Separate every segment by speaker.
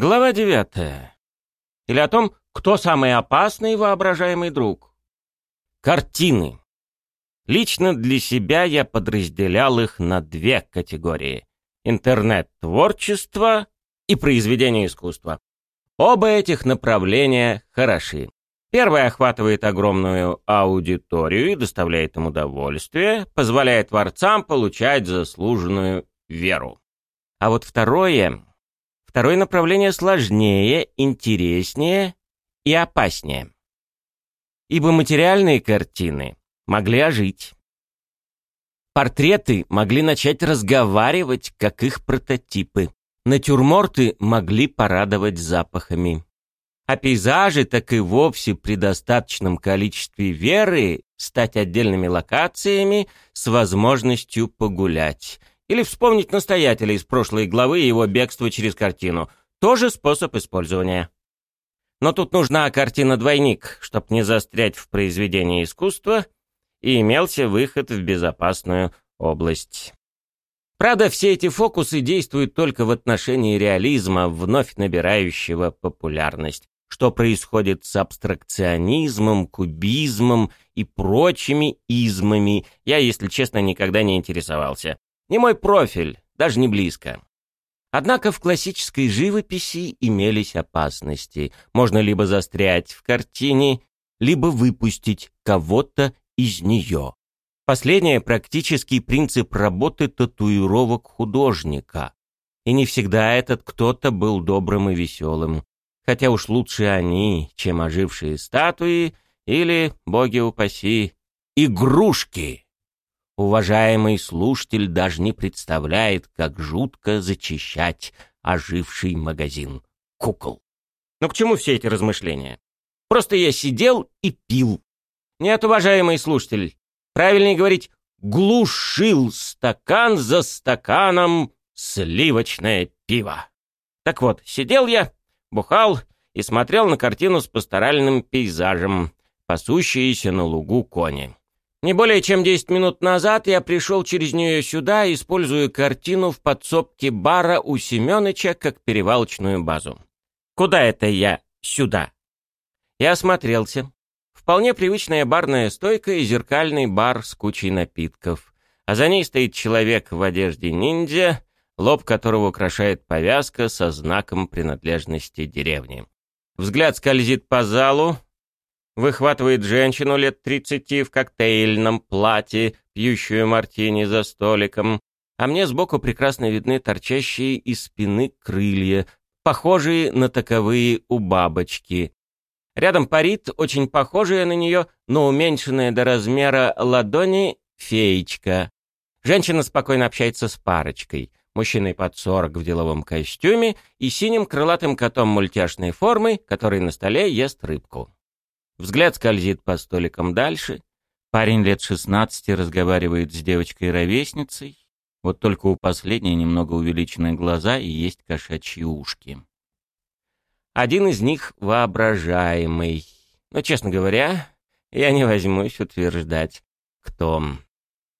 Speaker 1: Глава девятая. Или о том, кто самый опасный воображаемый друг. Картины. Лично для себя я подразделял их на две категории. Интернет-творчество и произведение искусства. Оба этих направления хороши. Первое охватывает огромную аудиторию и доставляет им удовольствие, позволяет творцам получать заслуженную веру. А вот второе... Второе направление сложнее, интереснее и опаснее. Ибо материальные картины могли ожить. Портреты могли начать разговаривать, как их прототипы. Натюрморты могли порадовать запахами. А пейзажи так и вовсе при достаточном количестве веры стать отдельными локациями с возможностью погулять. Или вспомнить настоятеля из прошлой главы и его бегство через картину. Тоже способ использования. Но тут нужна картина-двойник, чтобы не застрять в произведении искусства, и имелся выход в безопасную область. Правда, все эти фокусы действуют только в отношении реализма, вновь набирающего популярность. Что происходит с абстракционизмом, кубизмом и прочими измами, я, если честно, никогда не интересовался. Не мой профиль, даже не близко. Однако в классической живописи имелись опасности. Можно либо застрять в картине, либо выпустить кого-то из нее. Последнее – практический принцип работы татуировок художника. И не всегда этот кто-то был добрым и веселым. Хотя уж лучше они, чем ожившие статуи или, боги упаси, игрушки. Уважаемый слушатель даже не представляет, как жутко зачищать оживший магазин кукол. Но к чему все эти размышления? Просто я сидел и пил. Нет, уважаемый слушатель, правильнее говорить, глушил стакан за стаканом сливочное пиво. Так вот, сидел я, бухал и смотрел на картину с пасторальным пейзажем, пасущиеся на лугу кони. Не более чем 10 минут назад я пришел через нее сюда, используя картину в подсобке бара у Семёныча как перевалочную базу. Куда это я сюда? Я осмотрелся. Вполне привычная барная стойка и зеркальный бар с кучей напитков. А за ней стоит человек в одежде ниндзя, лоб которого украшает повязка со знаком принадлежности деревни. Взгляд скользит по залу, выхватывает женщину лет тридцати в коктейльном платье, пьющую мартини за столиком, а мне сбоку прекрасно видны торчащие из спины крылья, похожие на таковые у бабочки. Рядом парит, очень похожая на нее, но уменьшенная до размера ладони, феечка. Женщина спокойно общается с парочкой. Мужчиной под сорок в деловом костюме и синим крылатым котом мультяшной формы, который на столе ест рыбку. Взгляд скользит по столикам дальше. Парень лет шестнадцати разговаривает с девочкой-ровесницей. Вот только у последней немного увеличенные глаза и есть кошачьи ушки. Один из них воображаемый. Но, честно говоря, я не возьмусь утверждать, кто.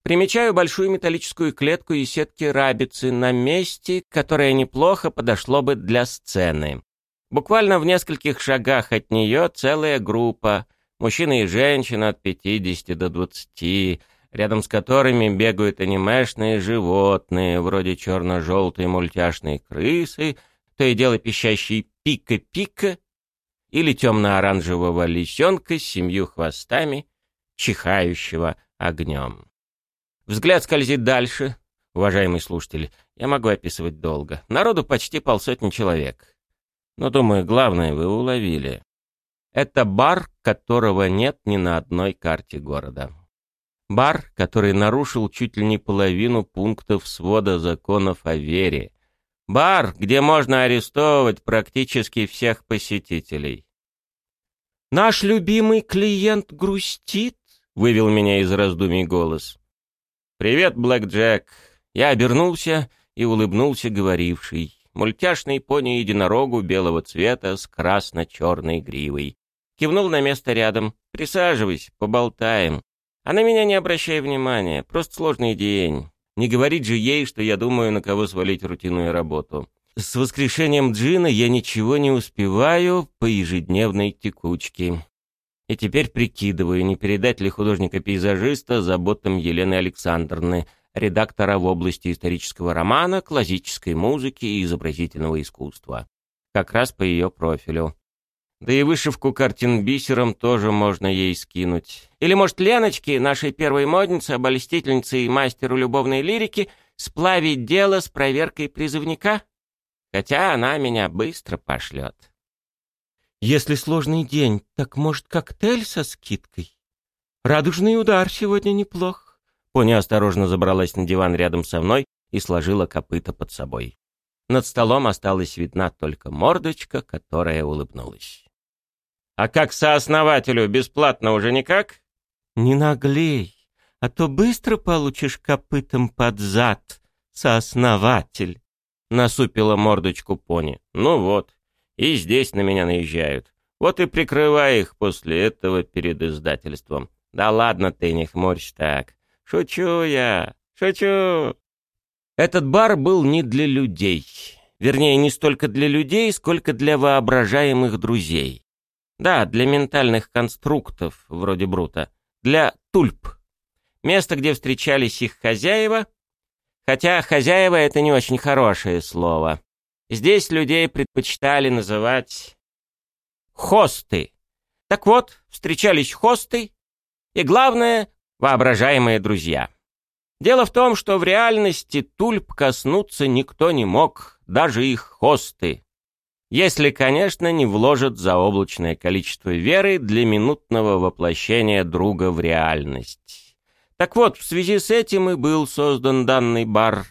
Speaker 1: Примечаю большую металлическую клетку и сетки рабицы на месте, которое неплохо подошло бы для сцены. Буквально в нескольких шагах от нее целая группа, мужчины и женщины от 50 до 20, рядом с которыми бегают анимешные животные, вроде черно-желтой мультяшной крысы, то и дело пищащей пика-пика, или темно-оранжевого лисенка с семью хвостами, чихающего огнем. Взгляд скользит дальше. Уважаемый слушатель, я могу описывать долго. Народу почти полсотни человек. Но, думаю, главное вы уловили. Это бар, которого нет ни на одной карте города. Бар, который нарушил чуть ли не половину пунктов свода законов о вере. Бар, где можно арестовывать практически всех посетителей. «Наш любимый клиент грустит», — вывел меня из раздумий голос. «Привет, Блэк Джек». Я обернулся и улыбнулся говоривший мультяшный пони-единорогу белого цвета с красно-черной гривой. Кивнул на место рядом. «Присаживайся, поболтаем». А на меня не обращай внимания, просто сложный день. Не говорить же ей, что я думаю, на кого свалить рутинную работу. С воскрешением Джина я ничего не успеваю по ежедневной текучке. И теперь прикидываю, не передать ли художника-пейзажиста заботам Елены Александровны, редактора в области исторического романа, классической музыки и изобразительного искусства. Как раз по ее профилю. Да и вышивку картин бисером тоже можно ей скинуть. Или, может, Леночке, нашей первой моднице, обольстительнице и мастеру любовной лирики, сплавить дело с проверкой призывника? Хотя она меня быстро пошлет. Если сложный день, так, может, коктейль со скидкой? Радужный удар сегодня неплох. Поня осторожно забралась на диван рядом со мной и сложила копыта под собой. Над столом осталась видна только мордочка, которая улыбнулась. А как сооснователю бесплатно уже никак? Не наглей, а то быстро получишь копытом под зад, сооснователь. Насупила мордочку пони. Ну вот, и здесь на меня наезжают. Вот и прикрывай их после этого перед издательством. Да ладно ты, не хмурься так. Шучу я, шучу. Этот бар был не для людей. Вернее, не столько для людей, сколько для воображаемых друзей. Да, для ментальных конструктов, вроде Брута. Для тульп. Место, где встречались их хозяева. Хотя хозяева — это не очень хорошее слово. Здесь людей предпочитали называть хосты. Так вот, встречались хосты и, главное, воображаемые друзья. Дело в том, что в реальности тульп коснуться никто не мог, даже их хосты. Если, конечно, не вложат заоблачное количество веры для минутного воплощения друга в реальность. Так вот, в связи с этим и был создан данный бар.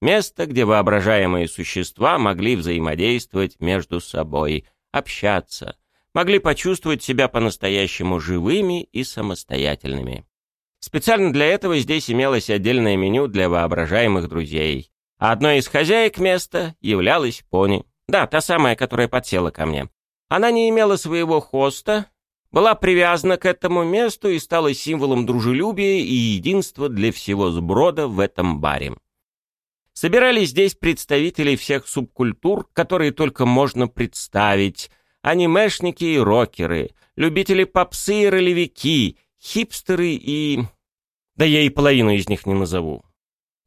Speaker 1: Место, где воображаемые существа могли взаимодействовать между собой, общаться, могли почувствовать себя по-настоящему живыми и самостоятельными. Специально для этого здесь имелось отдельное меню для воображаемых друзей. Одной из хозяек места являлась пони. Да, та самая, которая подсела ко мне. Она не имела своего хоста, была привязана к этому месту и стала символом дружелюбия и единства для всего сброда в этом баре. Собирались здесь представители всех субкультур, которые только можно представить, анимешники и рокеры, любители попсы и ролевики, хипстеры и... Да я и половину из них не назову.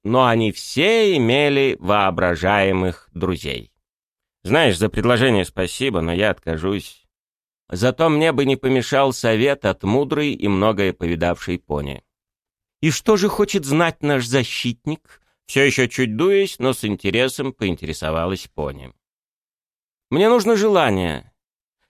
Speaker 1: Но они все имели воображаемых друзей. Знаешь, за предложение спасибо, но я откажусь. Зато мне бы не помешал совет от мудрой и многое повидавшей пони. И что же хочет знать наш защитник? Все еще чуть дуясь, но с интересом поинтересовалась пони. Мне нужно желание.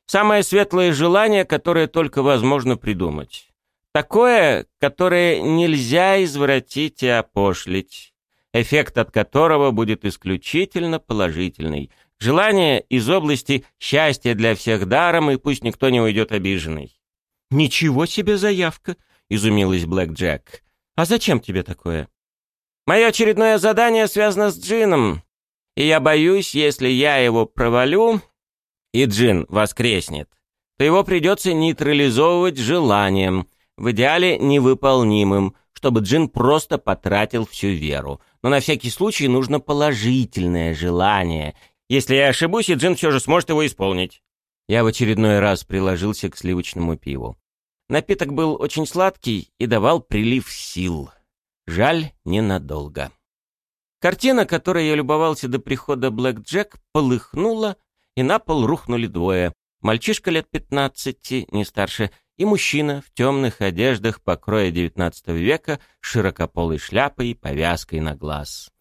Speaker 1: Самое светлое желание, которое только возможно придумать. Такое, которое нельзя извратить и опошлить. Эффект от которого будет исключительно положительный, Желание из области счастья для всех даром, и пусть никто не уйдет обиженный. «Ничего себе заявка!» — изумилась Блэк Джек. «А зачем тебе такое?» «Мое очередное задание связано с Джином, и я боюсь, если я его провалю, и Джин воскреснет, то его придется нейтрализовывать желанием, в идеале невыполнимым, чтобы Джин просто потратил всю веру. Но на всякий случай нужно положительное желание, если я ошибусь, и Джин все же сможет его исполнить. Я в очередной раз приложился к сливочному пиву. Напиток был очень сладкий и давал прилив сил. Жаль, ненадолго. Картина, которой я любовался до прихода Блэк Джек, полыхнула, и на пол рухнули двое. Мальчишка лет пятнадцати, не старше, и мужчина в темных одеждах покроя девятнадцатого века широкополой шляпой и повязкой на глаз.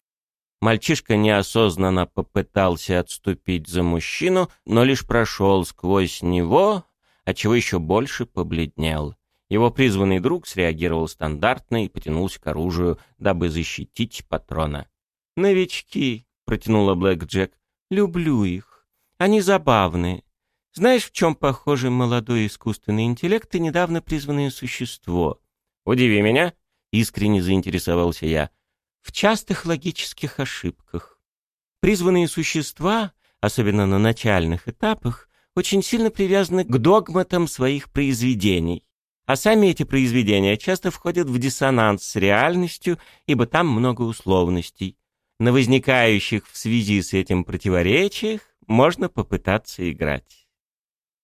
Speaker 1: Мальчишка неосознанно попытался отступить за мужчину, но лишь прошел сквозь него, отчего еще больше побледнел. Его призванный друг среагировал стандартно и потянулся к оружию, дабы защитить патрона. «Новички», — протянула Блэк Джек, — «люблю их. Они забавные. Знаешь, в чем похожи молодой искусственный интеллект и недавно призванное существо?» «Удиви меня», — искренне заинтересовался я в частых логических ошибках. Призванные существа, особенно на начальных этапах, очень сильно привязаны к догматам своих произведений. А сами эти произведения часто входят в диссонанс с реальностью, ибо там много условностей. На возникающих в связи с этим противоречиях можно попытаться играть.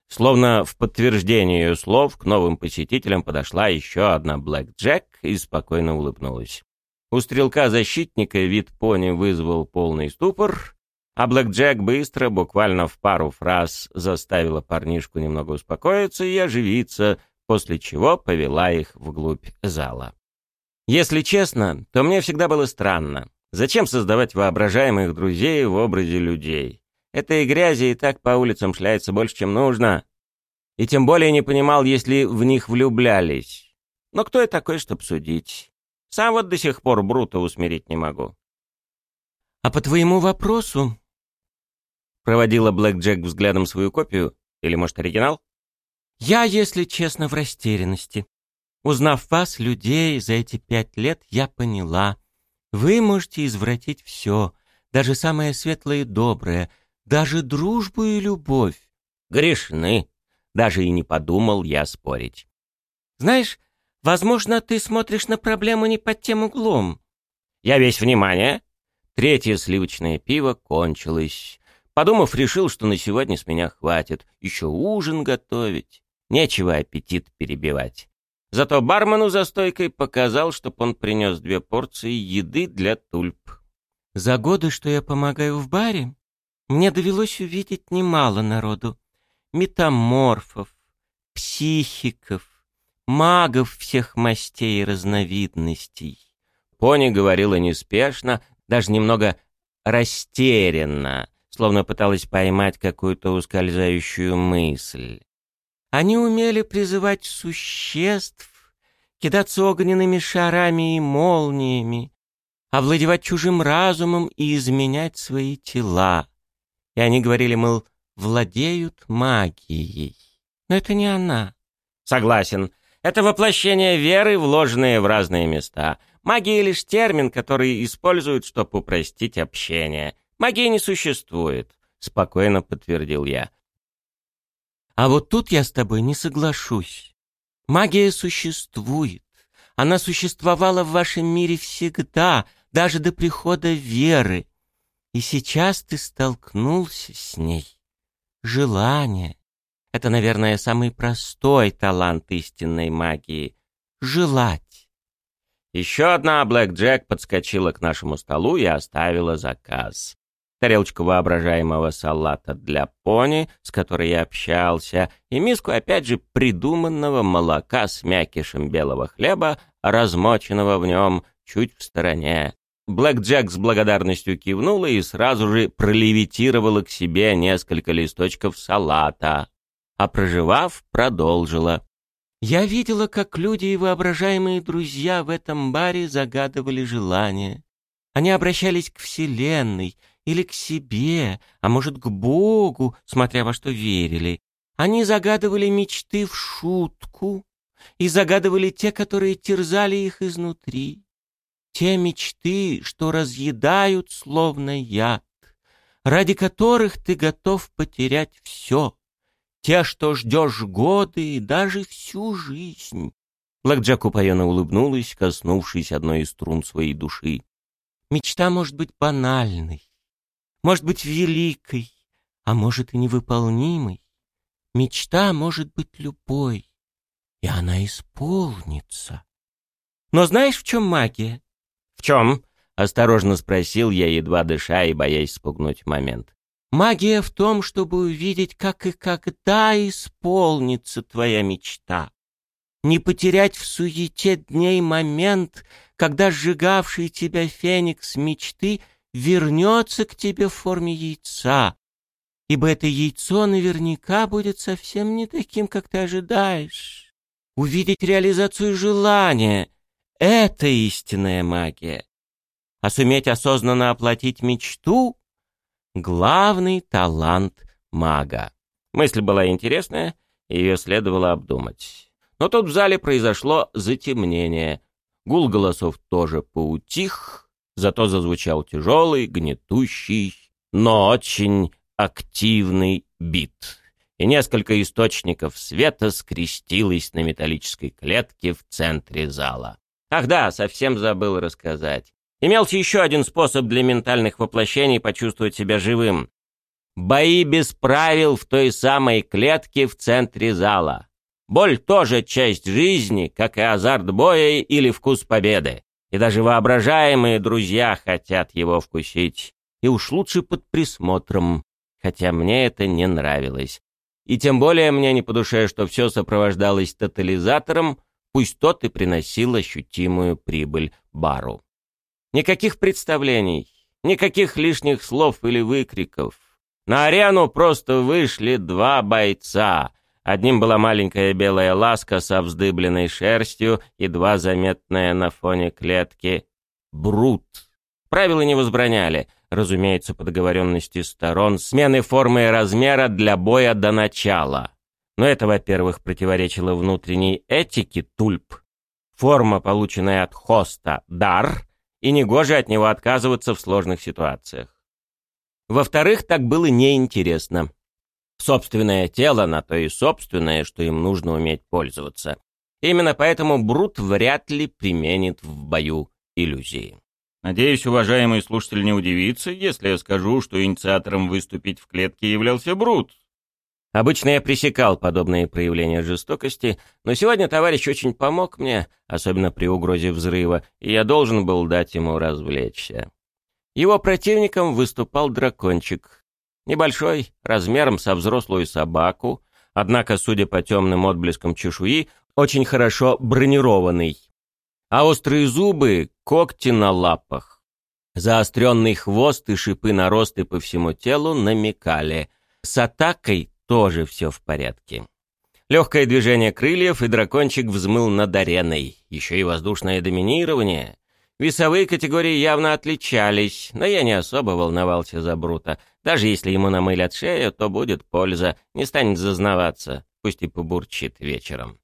Speaker 1: Словно в подтверждение ее слов к новым посетителям подошла еще одна Блэк Джек и спокойно улыбнулась. У стрелка-защитника вид пони вызвал полный ступор, а Блэк Джек быстро, буквально в пару фраз, заставила парнишку немного успокоиться и оживиться, после чего повела их вглубь зала. Если честно, то мне всегда было странно. Зачем создавать воображаемых друзей в образе людей? Этой грязи и так по улицам шляется больше, чем нужно. И тем более не понимал, если в них влюблялись. Но кто я такой, чтоб судить? Сам вот до сих пор Брута усмирить не могу. «А по твоему вопросу...» Проводила Блэк Джек взглядом свою копию, или, может, оригинал? «Я, если честно, в растерянности. Узнав вас, людей, за эти пять лет я поняла. Вы можете извратить все, даже самое светлое и доброе, даже дружбу и любовь. Грешны. Даже и не подумал я спорить. Знаешь, возможно, ты смотришь на проблему не под тем углом. Я весь внимание. Третье сливочное пиво кончилось. Подумав, решил, что на сегодня с меня хватит. Еще ужин готовить. Нечего аппетит перебивать. Зато бармену за стойкой показал, чтоб он принес две порции еды для тульп. За годы, что я помогаю в баре, мне довелось увидеть немало народу. Метаморфов, психиков, магов всех мастей и разновидностей. Пони говорила неспешно, даже немного растерянно, словно пыталась поймать какую-то ускользающую мысль. Они умели призывать существ, кидаться огненными шарами и молниями, овладевать чужим разумом и изменять свои тела. И они говорили, мол, владеют магией. Но это не она. Согласен. Это воплощение веры, вложенное в разные места. Магия лишь термин, который используют, чтобы упростить общение. Магии не существует, спокойно подтвердил я. А вот тут я с тобой не соглашусь. Магия существует. Она существовала в вашем мире всегда, даже до прихода веры. И сейчас ты столкнулся с ней. Желание. Это, наверное, самый простой талант истинной магии. Желать. Еще одна Блэк Джек подскочила к нашему столу и оставила заказ тарелочку воображаемого салата для пони, с которой я общался, и миску, опять же, придуманного молока с мякишем белого хлеба, размоченного в нем чуть в стороне. Блэк Джек с благодарностью кивнула и сразу же пролевитировала к себе несколько листочков салата, а проживав, продолжила. «Я видела, как люди и воображаемые друзья в этом баре загадывали желания. Они обращались к Вселенной, или к себе, а может, к Богу, смотря во что верили. Они загадывали мечты в шутку и загадывали те, которые терзали их изнутри. Те мечты, что разъедают словно яд, ради которых ты готов потерять все. Те, что ждешь годы и даже всю жизнь. Блэкджек упоенно улыбнулась, коснувшись одной из струн своей души. Мечта может быть банальной, может быть великой, а может и невыполнимой. Мечта может быть любой, и она исполнится. Но знаешь, в чем магия? В чем? Осторожно спросил я, едва дыша и боясь спугнуть момент. Магия в том, чтобы увидеть, как и когда исполнится твоя мечта. Не потерять в суете дней момент, когда сжигавший тебя феникс мечты — вернется к тебе в форме яйца, ибо это яйцо наверняка будет совсем не таким, как ты ожидаешь. Увидеть реализацию желания — это истинная магия. А суметь осознанно оплатить мечту — главный талант мага. Мысль была интересная, ее следовало обдумать. Но тут в зале произошло затемнение. Гул голосов тоже поутих — Зато зазвучал тяжелый, гнетущий, но очень активный бит. И несколько источников света скрестилось на металлической клетке в центре зала. Ах да, совсем забыл рассказать. Имелся еще один способ для ментальных воплощений почувствовать себя живым. Бои без правил в той самой клетке в центре зала. Боль тоже часть жизни, как и азарт боя или вкус победы. И даже воображаемые друзья хотят его вкусить. И уж лучше под присмотром, хотя мне это не нравилось. И тем более мне не по душе, что все сопровождалось тотализатором, пусть тот и приносил ощутимую прибыль бару. Никаких представлений, никаких лишних слов или выкриков. На арену просто вышли два бойца. Одним была маленькая белая ласка со вздыбленной шерстью, едва заметная на фоне клетки. Брут. Правила не возбраняли, разумеется, по договоренности сторон, смены формы и размера для боя до начала. Но это, во-первых, противоречило внутренней этике тульп. Форма, полученная от хоста, дар, и негоже от него отказываться в сложных ситуациях. Во-вторых, так было неинтересно. Собственное тело на то и собственное, что им нужно уметь пользоваться. Именно поэтому Брут вряд ли применит в бою иллюзии.
Speaker 2: Надеюсь, уважаемый слушатель не удивится, если я скажу, что инициатором выступить в клетке являлся Брут.
Speaker 1: Обычно я пресекал подобные проявления жестокости, но сегодня товарищ очень помог мне, особенно при угрозе взрыва, и я должен был дать ему развлечься. Его противником выступал дракончик. Небольшой, размером со взрослую собаку, однако, судя по темным отблескам чешуи, очень хорошо бронированный а острые зубы — когти на лапах. Заостренный хвост и шипы наросты по всему телу намекали. С атакой тоже все в порядке. Легкое движение крыльев, и дракончик взмыл над ареной. Еще и воздушное доминирование. Весовые категории явно отличались, но я не особо волновался за Брута. Даже если ему намылят шею, то будет польза, не станет зазнаваться, пусть и побурчит вечером.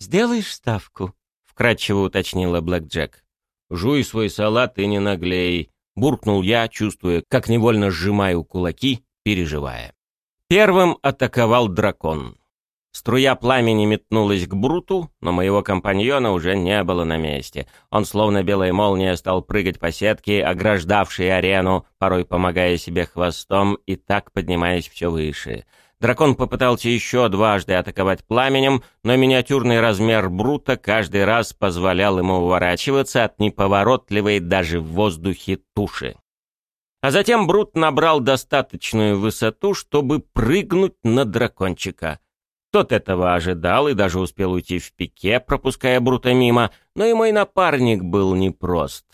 Speaker 1: «Сделаешь ставку?» вкратчиво уточнила Блэк Джек. «Жуй свой салат и не наглей», — буркнул я, чувствуя, как невольно сжимаю кулаки, переживая. Первым атаковал дракон. Струя пламени метнулась к Бруту, но моего компаньона уже не было на месте. Он, словно белая молния, стал прыгать по сетке, ограждавшей арену, порой помогая себе хвостом и так поднимаясь все выше. Дракон попытался еще дважды атаковать пламенем, но миниатюрный размер Брута каждый раз позволял ему уворачиваться от неповоротливой даже в воздухе туши. А затем Брут набрал достаточную высоту, чтобы прыгнуть на дракончика. Тот этого ожидал и даже успел уйти в пике, пропуская Брута мимо, но и мой напарник был непрост.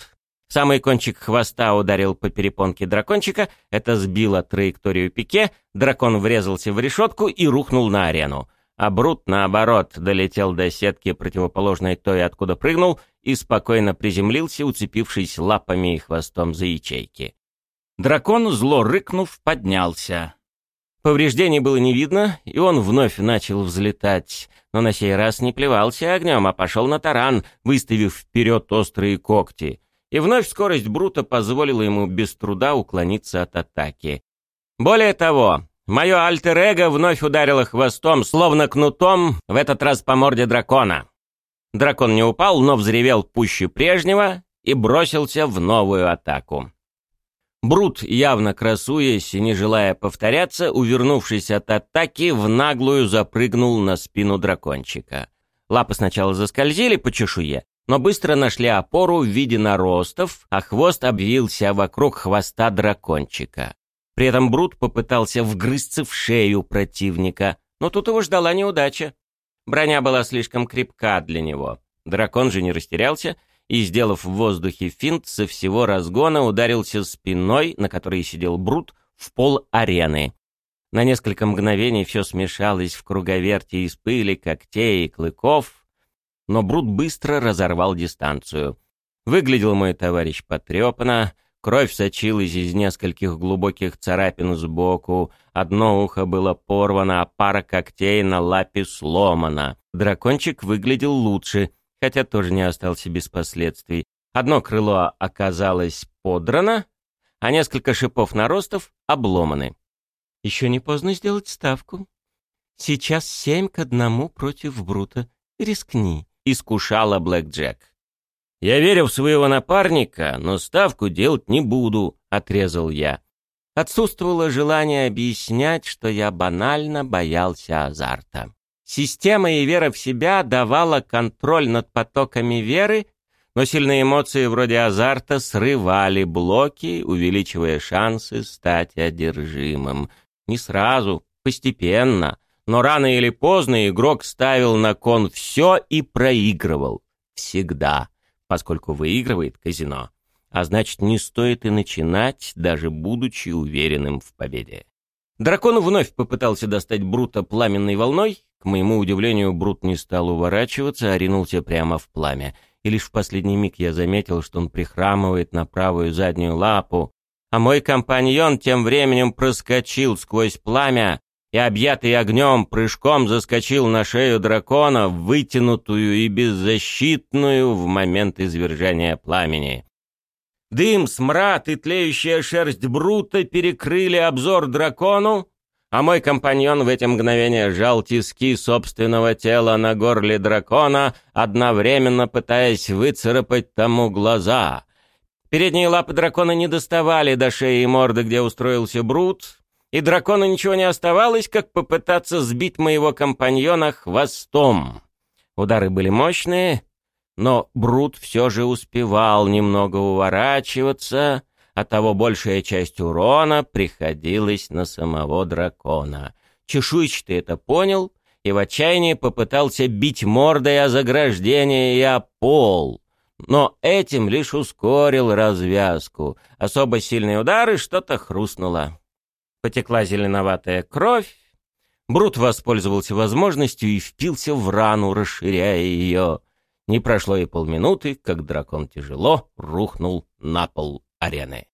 Speaker 1: Самый кончик хвоста ударил по перепонке дракончика, это сбило траекторию пике, дракон врезался в решетку и рухнул на арену. А Брут, наоборот, долетел до сетки, противоположной той, откуда прыгнул, и спокойно приземлился, уцепившись лапами и хвостом за ячейки. Дракон, зло рыкнув, поднялся. Повреждений было не видно, и он вновь начал взлетать, но на сей раз не плевался огнем, а пошел на таран, выставив вперед острые когти — и вновь скорость Брута позволила ему без труда уклониться от атаки. Более того, мое альтер-эго вновь ударило хвостом, словно кнутом, в этот раз по морде дракона. Дракон не упал, но взревел пуще прежнего и бросился в новую атаку. Брут, явно красуясь и не желая повторяться, увернувшись от атаки, в наглую запрыгнул на спину дракончика. Лапы сначала заскользили по чешуе, но быстро нашли опору в виде наростов, а хвост обвился вокруг хвоста дракончика. При этом Брут попытался вгрызться в шею противника, но тут его ждала неудача. Броня была слишком крепка для него. Дракон же не растерялся и, сделав в воздухе финт, со всего разгона ударился спиной, на которой сидел Брут, в пол арены. На несколько мгновений все смешалось в круговерте из пыли, когтей и клыков, но Брут быстро разорвал дистанцию. Выглядел мой товарищ потрепанно, кровь сочилась из нескольких глубоких царапин сбоку, одно ухо было порвано, а пара когтей на лапе сломана. Дракончик выглядел лучше, хотя тоже не остался без последствий. Одно крыло оказалось подрано, а несколько шипов наростов обломаны. Еще не поздно сделать ставку. Сейчас семь к одному против Брута. Рискни искушала Блэк Джек. «Я верю в своего напарника, но ставку делать не буду», — отрезал я. Отсутствовало желание объяснять, что я банально боялся азарта. Система и вера в себя давала контроль над потоками веры, но сильные эмоции вроде азарта срывали блоки, увеличивая шансы стать одержимым. Не сразу, постепенно, но рано или поздно игрок ставил на кон все и проигрывал. Всегда поскольку выигрывает казино, а значит не стоит и начинать, даже будучи уверенным в победе. Дракон вновь попытался достать Брута пламенной волной. К моему удивлению, Брут не стал уворачиваться, а ринулся прямо в пламя. И лишь в последний миг я заметил, что он прихрамывает на правую заднюю лапу, а мой компаньон тем временем проскочил сквозь пламя, и, объятый огнем, прыжком заскочил на шею дракона, вытянутую и беззащитную в момент извержения пламени. Дым, смрад и тлеющая шерсть Брута перекрыли обзор дракону, а мой компаньон в эти мгновения жал тиски собственного тела на горле дракона, одновременно пытаясь выцарапать тому глаза. Передние лапы дракона не доставали до шеи и морды, где устроился Брут, и дракону ничего не оставалось, как попытаться сбить моего компаньона хвостом. Удары были мощные, но Брут все же успевал немного уворачиваться, а того большая часть урона приходилась на самого дракона. Чешуйчатый это понял и в отчаянии попытался бить мордой о заграждение и о пол, но этим лишь ускорил развязку. Особо сильные удары что-то хрустнуло потекла зеленоватая кровь. Брут воспользовался возможностью и впился в рану, расширяя ее. Не прошло и полминуты, как дракон тяжело рухнул на пол арены.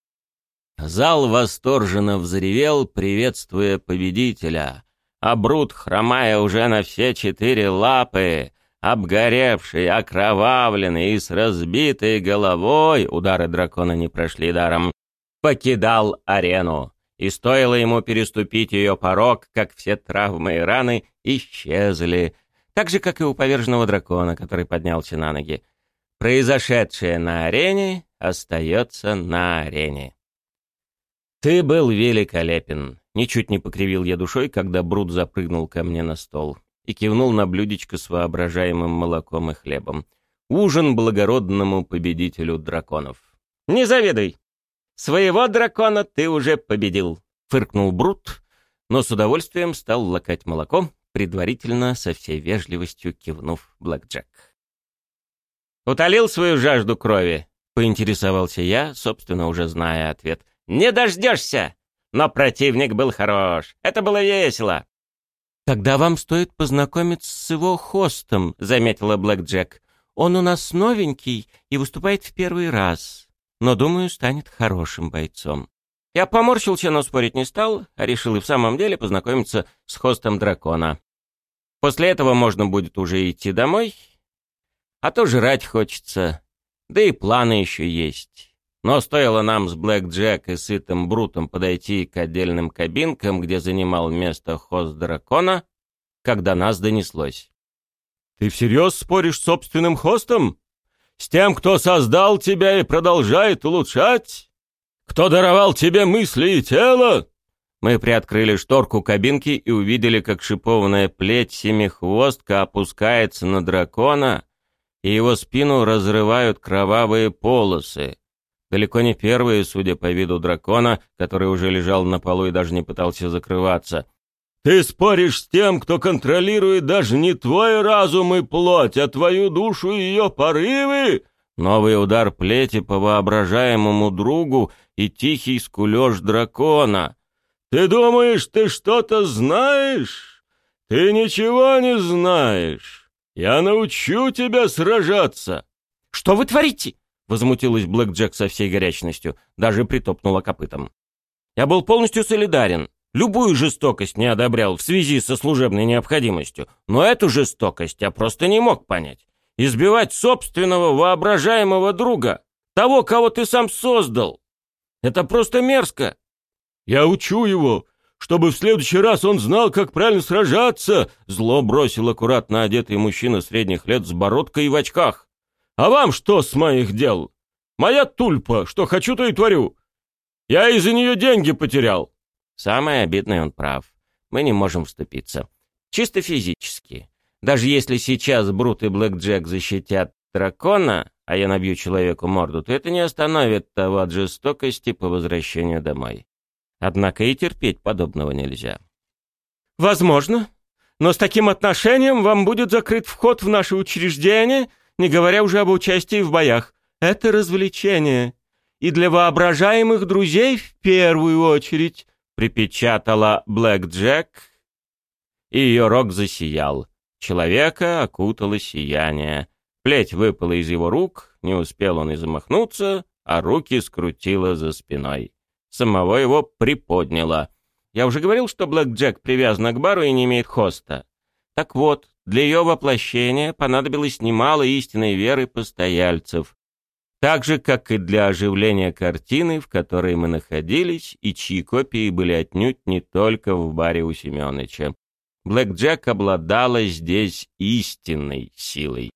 Speaker 1: Зал восторженно взревел, приветствуя победителя, а Брут, хромая уже на все четыре лапы, обгоревший, окровавленный и с разбитой головой, удары дракона не прошли даром, покидал арену и стоило ему переступить ее порог, как все травмы и раны исчезли, так же, как и у поверженного дракона, который поднялся на ноги. Произошедшее на арене остается на арене. «Ты был великолепен», — ничуть не покривил я душой, когда Брут запрыгнул ко мне на стол и кивнул на блюдечко с воображаемым молоком и хлебом. Ужин благородному победителю драконов. «Не завидуй!» «Своего дракона ты уже победил», — фыркнул Брут, но с удовольствием стал лакать молоко, предварительно со всей вежливостью кивнув Блэкджек. «Утолил свою жажду крови?» — поинтересовался я, собственно, уже зная ответ. «Не дождешься!» Но противник был хорош. Это было весело. «Тогда вам стоит познакомиться с его хостом», — заметила Блэкджек. «Он у нас новенький и выступает в первый раз но, думаю, станет хорошим бойцом. Я поморщился, но спорить не стал, а решил и в самом деле познакомиться с хостом дракона. После этого можно будет уже идти домой, а то жрать хочется, да и планы еще есть. Но стоило нам с Блэк Джек и Сытым Брутом подойти к отдельным кабинкам, где занимал место хост дракона, когда нас донеслось. «Ты всерьез споришь с собственным хостом?» С тем, кто создал тебя и продолжает улучшать? Кто даровал тебе мысли и тело?» Мы приоткрыли шторку кабинки и увидели, как шипованная плеть семихвостка опускается на дракона, и его спину разрывают кровавые полосы. Далеко не первые, судя по виду дракона, который уже лежал на полу и даже не пытался закрываться. Ты споришь с тем, кто контролирует даже не твой разум и плоть, а твою душу и ее порывы?» Новый удар плети по воображаемому другу и тихий скулеж дракона. «Ты думаешь, ты что-то знаешь? Ты ничего не знаешь. Я научу тебя сражаться!» «Что вы творите?» — возмутилась Блэк Джек со всей горячностью, даже притопнула копытом. «Я был полностью солидарен. Любую жестокость не одобрял в связи со служебной необходимостью, но эту жестокость я просто не мог понять. Избивать собственного воображаемого друга, того, кого ты сам создал. Это просто мерзко. Я учу его, чтобы в следующий раз он знал, как правильно сражаться, зло бросил аккуратно одетый мужчина средних лет с бородкой и в очках.
Speaker 2: А вам что с моих дел? Моя тульпа, что хочу, то и творю. Я из-за нее деньги потерял».
Speaker 1: Самое обидное, он прав. Мы не можем вступиться. Чисто физически. Даже если сейчас Брут и Блэк Джек защитят дракона, а я набью человеку морду, то это не остановит того от жестокости по возвращению домой. Однако и терпеть подобного нельзя.
Speaker 2: «Возможно. Но с таким отношением вам будет закрыт вход в наше учреждение, не говоря уже об участии в боях. Это развлечение. И для воображаемых друзей в первую очередь», — припечатала Блэк Джек, и ее рог засиял. Человека окутало сияние. Плеть выпала из его рук, не успел он и замахнуться, а руки скрутило за спиной. Самого его приподняло. Я уже говорил, что Блэк Джек привязан к бару и не имеет хоста. Так вот, для ее воплощения понадобилось немало истинной веры постояльцев. Так же, как и для оживления картины, в которой мы находились, и чьи копии были отнюдь не только в баре у Семёныча. Блэк Джек обладала здесь истинной силой.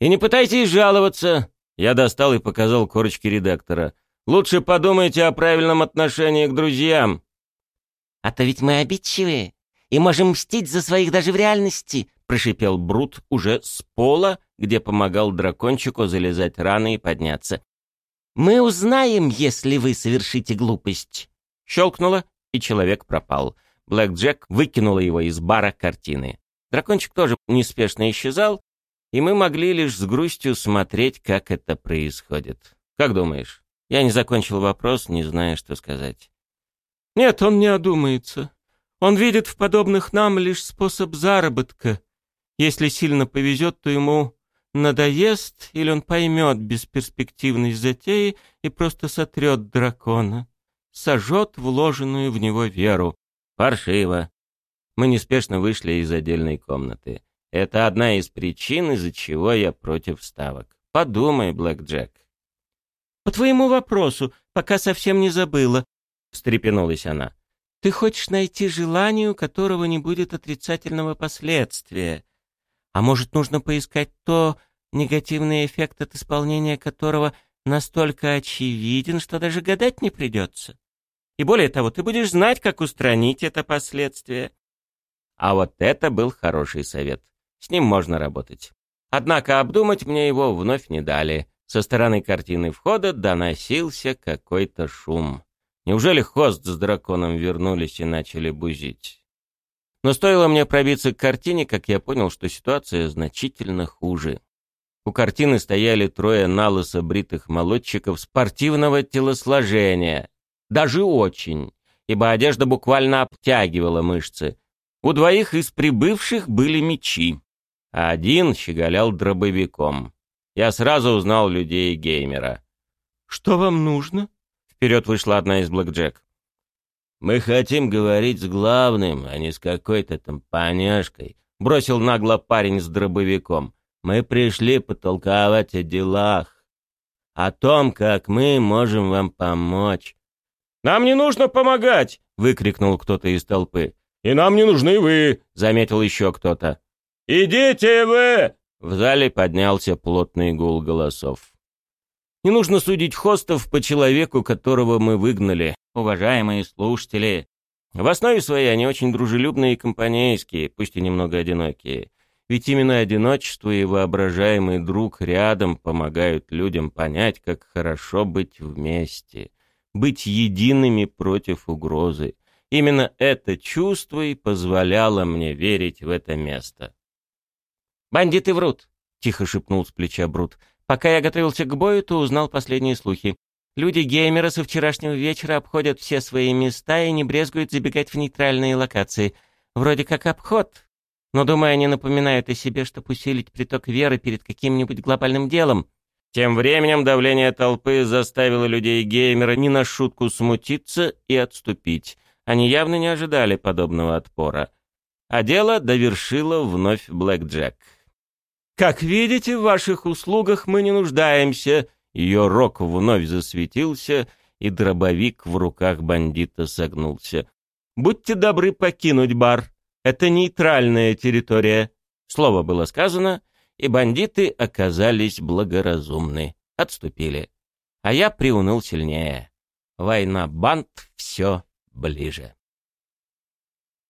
Speaker 2: «И не пытайтесь жаловаться!» Я достал и показал корочки редактора. «Лучше подумайте о правильном отношении к друзьям.
Speaker 3: «А то ведь мы обидчивые и можем мстить за своих даже в реальности», — прошипел Брут уже с пола, где помогал дракончику залезать раны и подняться. «Мы узнаем, если вы совершите глупость».
Speaker 1: Щелкнуло, и человек пропал. Блэк Джек выкинула его из бара картины. Дракончик тоже неспешно исчезал, и мы могли лишь с грустью смотреть, как это происходит. Как думаешь? Я не закончил вопрос, не зная, что сказать.
Speaker 2: Нет, он не одумается. Он видит в подобных нам лишь способ заработка. Если сильно повезет, то ему надоест, или он поймет бесперспективность затеи и просто сотрет дракона, сожжет вложенную в него веру.
Speaker 1: Паршиво. Мы неспешно вышли из отдельной комнаты. Это одна из причин, из-за чего я против ставок. Подумай, Блэк Джек.
Speaker 2: По твоему вопросу, пока совсем не забыла встрепенулась она. «Ты хочешь найти желание, у которого не будет отрицательного последствия. А может, нужно поискать то, негативный эффект от исполнения которого настолько очевиден, что даже гадать не придется. И более того, ты будешь знать, как устранить это последствие».
Speaker 1: А вот это был хороший совет. С ним можно работать. Однако обдумать мне его вновь не дали. Со стороны картины входа доносился какой-то шум. Неужели хост с драконом вернулись и начали бузить? Но стоило мне пробиться к картине, как я понял, что ситуация значительно хуже. У картины стояли трое налысо бритых молодчиков спортивного телосложения. Даже очень, ибо одежда буквально обтягивала мышцы. У двоих из прибывших были мечи, а один щеголял дробовиком. Я сразу узнал людей геймера.
Speaker 2: «Что вам нужно?» Вперед вышла одна из Блэкджек.
Speaker 1: «Мы хотим говорить с главным, а не с какой-то там поняшкой», — бросил нагло парень с дробовиком. «Мы пришли потолковать о делах, о том, как мы можем вам помочь».
Speaker 2: «Нам не нужно помогать!» — выкрикнул кто-то из толпы. «И нам не нужны вы!» — заметил еще кто-то. «Идите вы!» В зале поднялся плотный гул голосов.
Speaker 1: Не нужно судить хостов по человеку, которого мы выгнали, уважаемые слушатели. В основе своей они очень дружелюбные и компанейские, пусть и немного одинокие. Ведь именно одиночество и воображаемый друг рядом помогают людям понять, как хорошо быть вместе, быть едиными против угрозы. Именно это чувство и позволяло мне верить в это место.
Speaker 3: «Бандиты врут», — тихо шепнул с плеча Брут. Пока я готовился к бою, то узнал последние слухи. Люди-геймеры со вчерашнего вечера обходят все свои места и не брезгуют забегать в нейтральные локации. Вроде как обход. Но, думаю, они напоминают о себе, чтобы усилить приток веры перед каким-нибудь глобальным делом.
Speaker 1: Тем временем давление толпы заставило людей-геймера не на шутку смутиться и отступить. Они явно не ожидали подобного отпора. А дело довершило вновь Блэк Джек.
Speaker 2: «Как видите, в ваших услугах мы не нуждаемся».
Speaker 1: Ее рог вновь засветился, и дробовик в руках бандита согнулся.
Speaker 2: «Будьте добры покинуть бар. Это нейтральная территория».
Speaker 1: Слово было сказано, и бандиты оказались благоразумны, отступили. А я приуныл сильнее. Война банд все ближе.